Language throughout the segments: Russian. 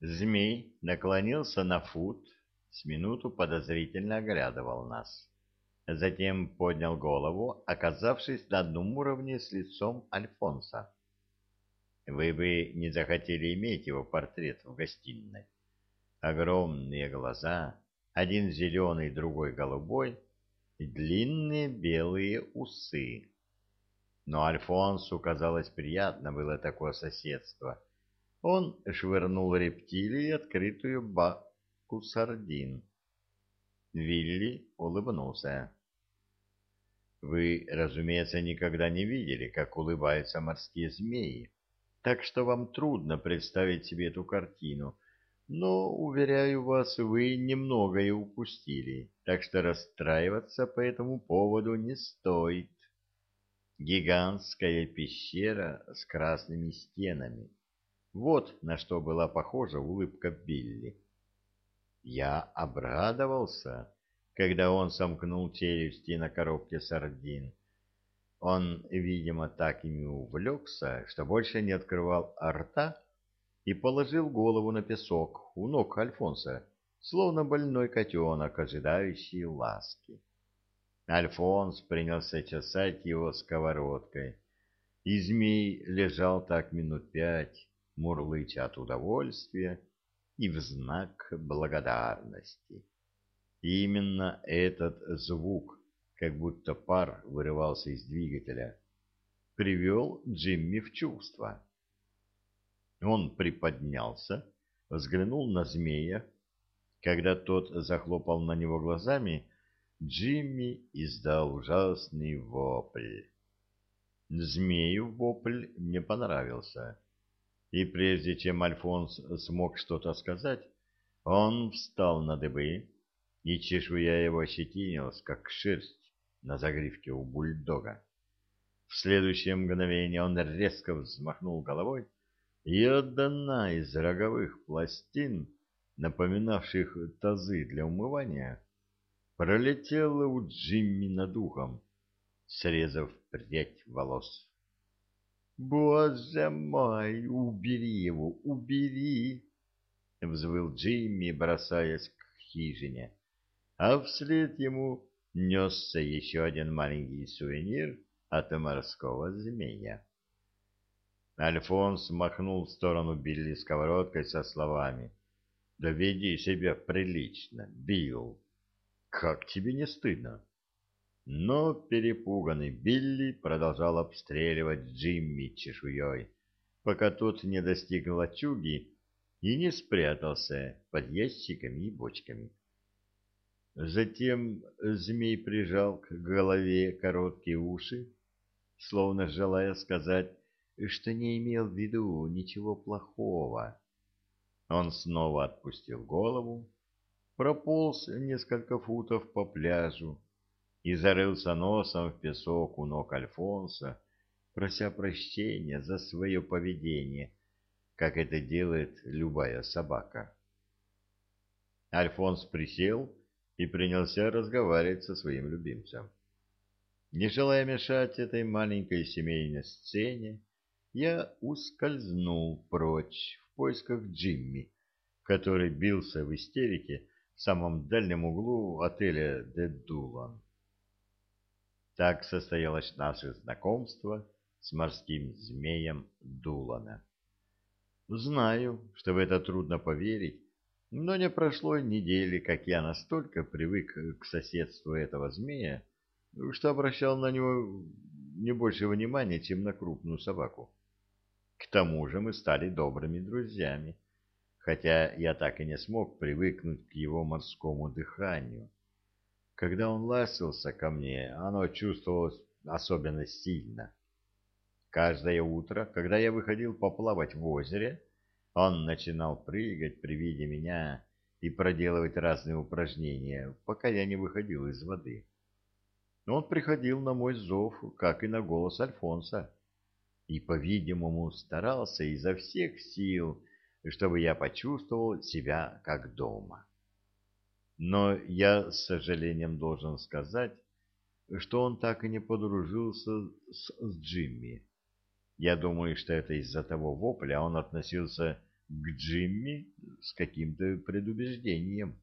Змей наклонился на фут, с минуту подозрительно оглядывал нас. Затем поднял голову, оказавшись на одном уровне с лицом Альфонса. Вы бы не захотели иметь его портрет в гостиной. Огромные глаза, один зеленый, другой голубой, и длинные белые усы. Но Альфонсу, казалось, приятно было такое соседство. Он швырнул рептилии открытую баку сардин. Вилли улыбнулся. Вы, разумеется, никогда не видели, как улыбаются морские змеи, так что вам трудно представить себе эту картину. Но, уверяю вас, вы немногое упустили, так что расстраиваться по этому поводу не стоит. Гигантская пещера с красными стенами. Вот на что была похожа улыбка Билли. Я обрадовался когда он сомкнул челюсти на коробке сардин. Он, видимо, так ими увлекся, что больше не открывал рта и положил голову на песок у ног Альфонса, словно больной котенок, ожидающий ласки. Альфонс принялся чесать его сковородкой, и змей лежал так минут пять, мурлыча от удовольствия и в знак благодарности. Именно этот звук, как будто пар вырывался из двигателя, привел Джимми в чувство. Он приподнялся, взглянул на змея. Когда тот захлопал на него глазами, Джимми издал ужасный вопль. Змею вопль не понравился, и прежде чем Альфонс смог что-то сказать, он встал на дыбы, и чешуя его ощетинилась, как шерсть на загривке у бульдога. В следующее мгновение он резко взмахнул головой, и одна из роговых пластин, напоминавших тазы для умывания, пролетела у Джимми над ухом, срезав прядь волос. «Боже мой, убери его, убери!» — взвыл Джимми, бросаясь к хижине а вслед ему несся еще один маленький сувенир от морского змея. Альфонс махнул в сторону Билли сковородкой со словами «Да веди себя прилично, Билл! Как тебе не стыдно?» Но перепуганный Билли продолжал обстреливать Джимми чешуей, пока тот не достиг лачуги и не спрятался под ящиками и бочками. Затем змей прижал к голове короткие уши, словно желая сказать, что не имел в виду ничего плохого. Он снова отпустил голову, прополз несколько футов по пляжу и зарылся носом в песок у ног Альфонса, прося прощения за свое поведение, как это делает любая собака. Альфонс присел и принялся разговаривать со своим любимцем. Не желая мешать этой маленькой семейной сцене, я ускользнул прочь в поисках Джимми, который бился в истерике в самом дальнем углу отеля «Де Дулан». Так состоялось наше знакомство с морским змеем Дулана. Знаю, что в это трудно поверить, но не прошло недели, как я настолько привык к соседству этого змея, что обращал на него не больше внимания, чем на крупную собаку. К тому же мы стали добрыми друзьями, хотя я так и не смог привыкнуть к его морскому дыханию. Когда он ласился ко мне, оно чувствовалось особенно сильно. Каждое утро, когда я выходил поплавать в озере, он начинал прыгать при виде меня и проделывать разные упражнения, пока я не выходил из воды. Он приходил на мой зов, как и на голос Альфонса, и, по-видимому, старался изо всех сил, чтобы я почувствовал себя как дома. Но я с сожалением должен сказать, что он так и не подружился с, с Джимми. Я думаю, что это из-за того вопля он относился к Джимми с каким-то предубеждением.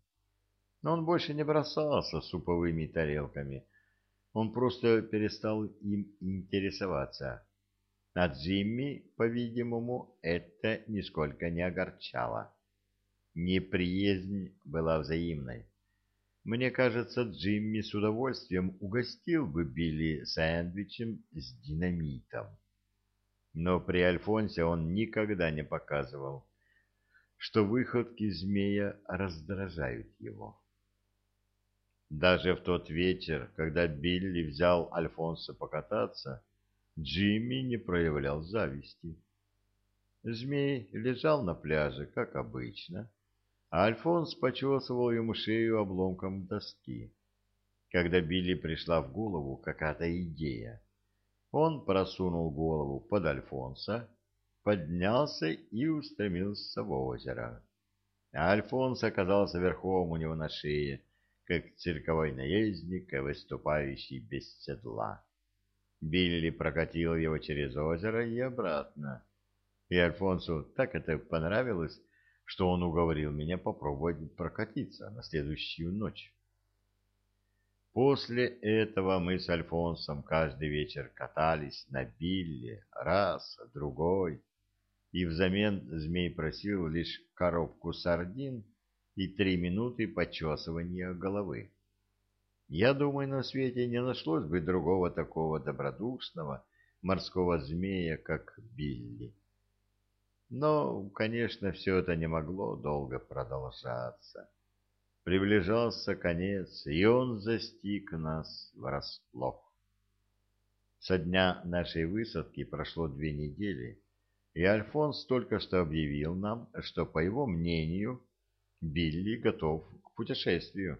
Но он больше не бросался суповыми тарелками. Он просто перестал им интересоваться. А Джимми, по-видимому, это нисколько не огорчало. Неприязнь была взаимной. Мне кажется, Джимми с удовольствием угостил бы Билли сэндвичем с динамитом. Но при Альфонсе он никогда не показывал, что выходки змея раздражают его. Даже в тот вечер, когда Билли взял Альфонса покататься, Джимми не проявлял зависти. Змей лежал на пляже, как обычно, а Альфонс почесывал ему шею обломком доски. Когда Билли пришла в голову какая-то идея, он просунул голову под Альфонса, поднялся и устремился в озеро. А Альфонс оказался верхом у него на шее, как цирковой наездник, выступающий без седла. Билли прокатил его через озеро и обратно. И Альфонсу так это понравилось, что он уговорил меня попробовать прокатиться на следующую ночь. После этого мы с Альфонсом каждый вечер катались на Билле, раз, другой, и взамен змей просил лишь коробку сардин и три минуты почесывания головы. Я думаю, на свете не нашлось бы другого такого добродушного морского змея, как Билли. Но, конечно, все это не могло долго продолжаться. Приближался конец, и он застиг нас врасплох. Со дня нашей высадки прошло две недели, и Альфонс только что объявил нам, что, по его мнению, Билли готов к путешествию.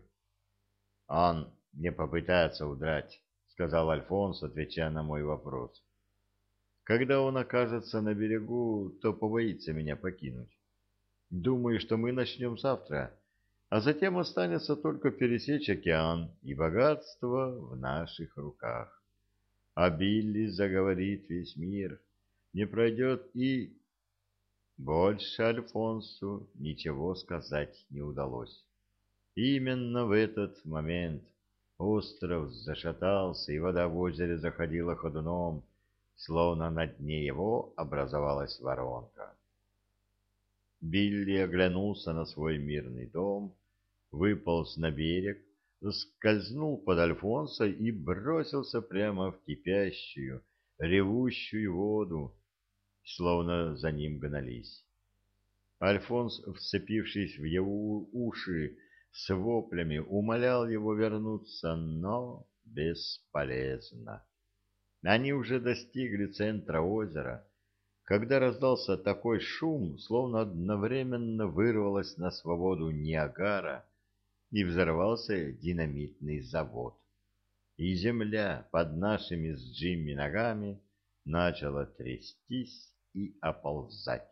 «Он не попытается удрать», — сказал Альфонс, отвечая на мой вопрос. Когда он окажется на берегу, то побоится меня покинуть. Думаю, что мы начнем завтра, а затем останется только пересечь океан, и богатство в наших руках. А Билли заговорит весь мир, не пройдет и... Больше Альфонсу ничего сказать не удалось. Именно в этот момент остров зашатался, и вода в озере заходила ходуном, словно на дне его образовалась воронка. Билли оглянулся на свой мирный дом, выполз на берег, скользнул под Альфонса и бросился прямо в кипящую, ревущую воду, словно за ним гнались. Альфонс, вцепившись в его уши с воплями, умолял его вернуться, но бесполезно. Они уже достигли центра озера, когда раздался такой шум, словно одновременно вырвалась на свободу Ниагара и взорвался динамитный завод. И земля под нашими с Джимми ногами начала трястись и оползать.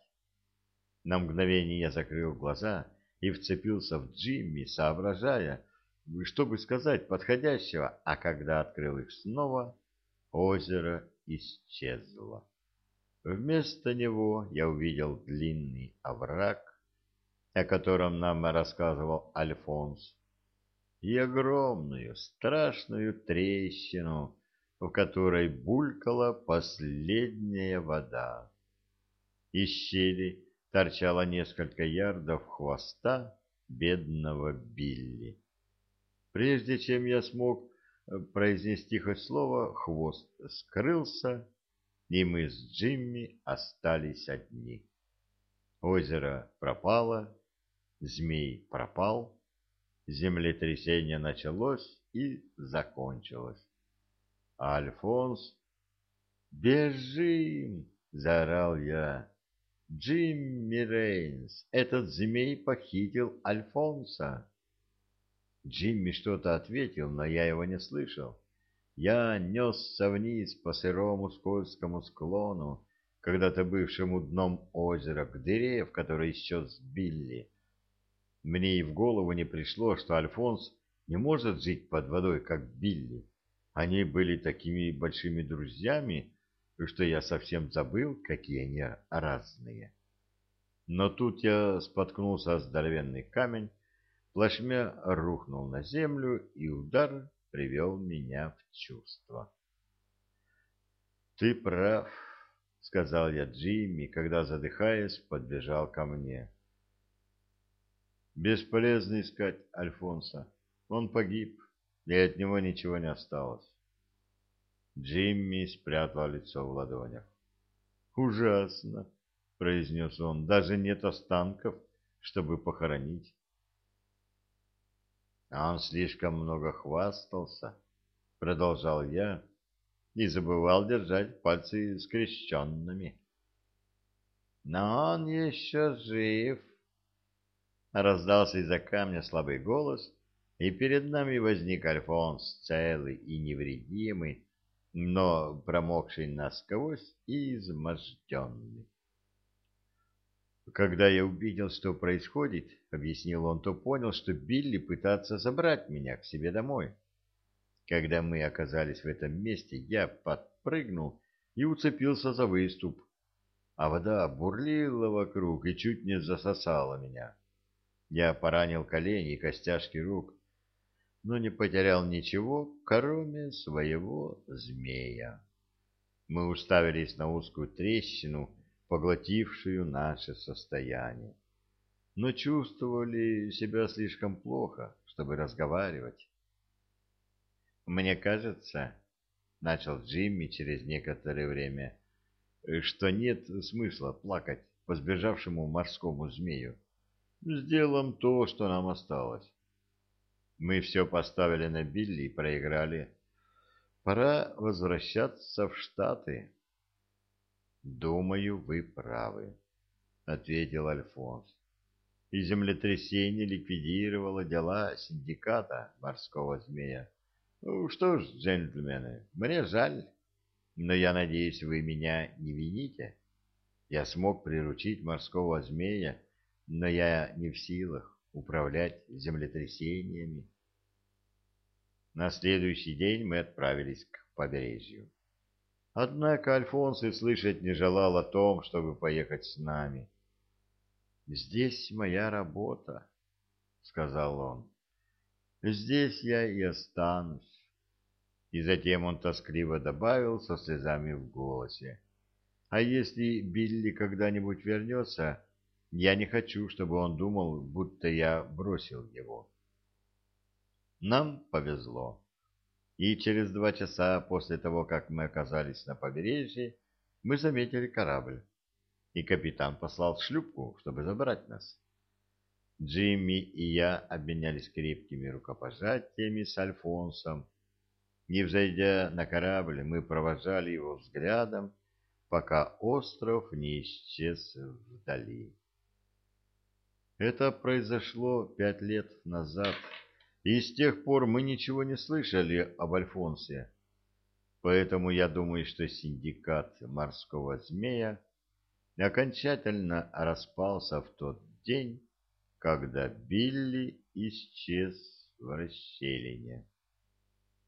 На мгновение я закрыл глаза и вцепился в Джимми, соображая, чтобы сказать подходящего, а когда открыл их снова, озеро исчезло. Вместо него я увидел длинный овраг, о котором нам рассказывал Альфонс, и огромную страшную трещину, в которой булькала последняя вода. Из щели торчало несколько ярдов хвоста бедного Билли. Прежде чем я смог произнести хоть слово, хвост скрылся, и мы с Джимми остались одни. Озеро пропало, змей пропал, землетрясение началось и закончилось. А Альфонс... «Бежим!» — заорал я. «Джимми Рейнс, этот змей похитил Альфонса!» Джимми что-то ответил, но я его не слышал. Я несся вниз по сырому скользкому склону, когда-то бывшему дном озера, к дыре, в которой исчез Билли. Мне и в голову не пришло, что Альфонс не может жить под водой, как Билли. Они были такими большими друзьями, что я совсем забыл, какие они разные. Но тут я споткнулся о здоровенный камень, плашмя рухнул на землю, и удар привел меня в чувство. «Ты прав», — сказал я Джимми, когда, задыхаясь, подбежал ко мне. «Бесполезно искать Альфонса. Он погиб, и от него ничего не осталось». Джимми спрятал лицо в ладонях. «Ужасно!» — произнес он. «Даже нет останков, чтобы похоронить». «А он слишком много хвастался», — продолжал я, и забывал держать пальцы скрещенными. «Но он еще жив!» Раздался из-за камня слабый голос, и перед нами возник Альфонс, целый и невредимый, но промокший насквозь и изможденный. Когда я увидел, что происходит, — объяснил он, — то понял, что Билли пытается забрать меня к себе домой. Когда мы оказались в этом месте, я подпрыгнул и уцепился за выступ, а вода бурлила вокруг и чуть не засосала меня. Я поранил колени и костяшки рук, но не потерял ничего, кроме своего змея. Мы уставились на узкую трещину, поглотившую наше состояние, но чувствовали себя слишком плохо, чтобы разговаривать. «Мне кажется, — начал Джимми через некоторое время, — что нет смысла плакать по сбежавшему морскому змею. Сделаем то, что нам осталось. Мы все поставили на Билли и проиграли. Пора возвращаться в Штаты. Думаю, вы правы, ответил Альфонс. И землетрясение ликвидировало дела синдиката морского змея. Ну что ж, джентльмены, мне жаль, но я надеюсь, вы меня не вините. Я смог приручить морского змея, но я не в силах управлять землетрясениями. На следующий день мы отправились к побережью. Однако Альфонс и слышать не желал о том, чтобы поехать с нами. «Здесь моя работа», — сказал он. «Здесь я и останусь». И затем он тоскливо добавил со слезами в голосе. «А если Билли когда-нибудь вернется, я не хочу, чтобы он думал, будто я бросил его. Нам повезло. И через два часа после того, как мы оказались на побережье, мы заметили корабль, и капитан послал шлюпку, чтобы забрать нас. Джимми и я обменялись крепкими рукопожатиями с Альфонсом, Не взойдя на корабль, мы провожали его взглядом, пока остров не исчез вдали. Это произошло пять лет назад, и с тех пор мы ничего не слышали об Альфонсе. Поэтому я думаю, что синдикат морского змея окончательно распался в тот день, когда Билли исчез в расщелине.